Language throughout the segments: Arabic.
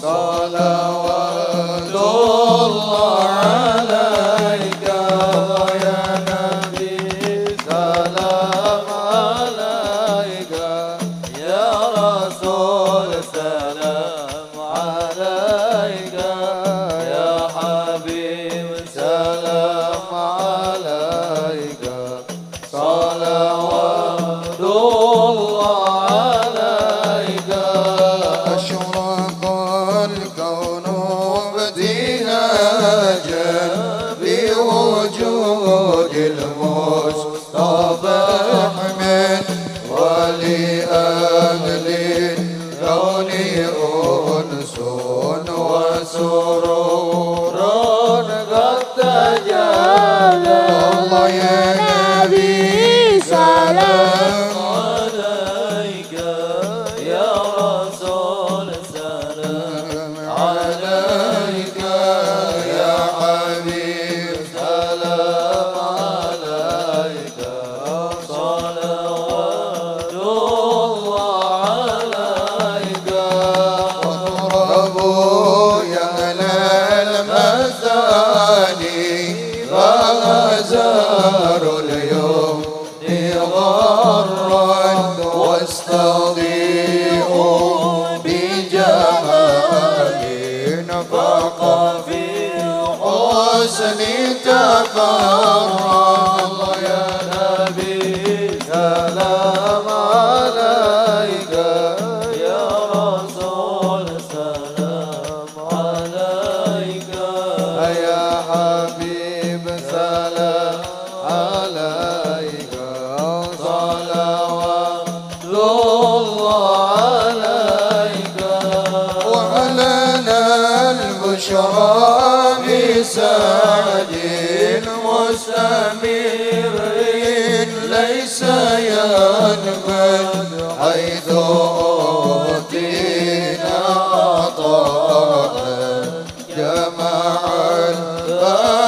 Salawat. ونبديها جنبي وجود المصطفى أحمد ولي أهلي لوني أنس في حسن تفرى بسعد مستمر ليس ينبت حيث أوتينا عطاء جمع الباب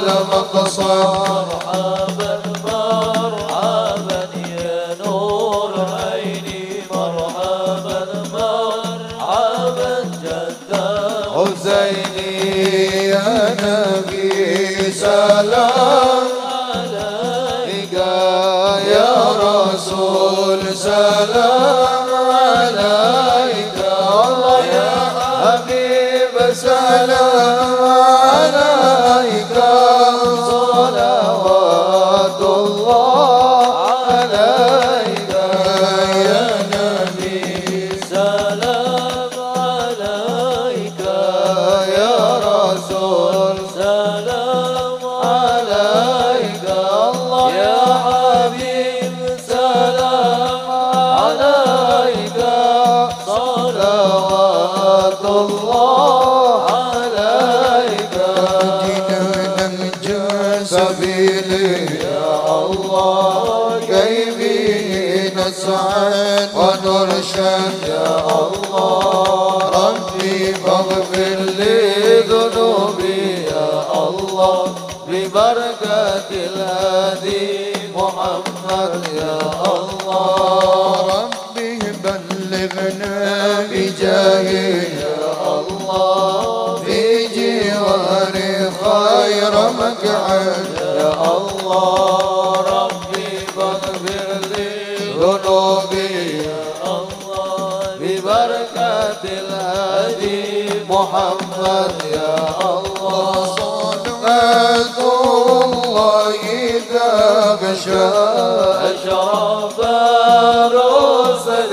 خلق الصار الله كيف نسعد ونرشد. يا الله ربي فاغفر لي ذنوبي. يا الله ببركة الهادي محمد. يا الله ربي بلغنا بجاهه يا الله في جوار خير مقعد يا الله ذنوبي يا الله ببركة الهادي محمد يا الله. صلاة الله إذا غشى أشرف رسل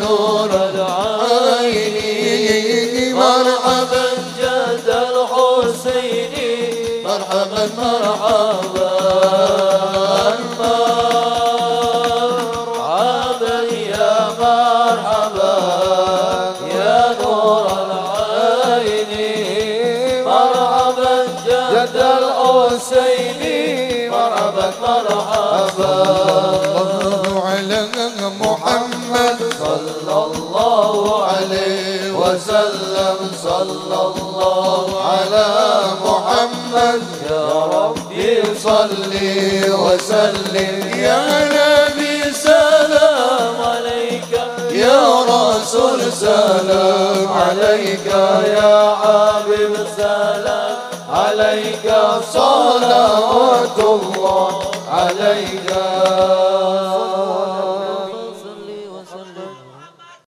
نور العين. مرحبا جد الحسين. مرحبا مرحبا. مرحبا مرحبا. الله عليه وسلم. صلى الله على محمد. يا ربي صلي وسلم. يا نبي سلام عليك. يا رسول سلام عليك. يا حبيب سلام عليك. صلوات الله عليك.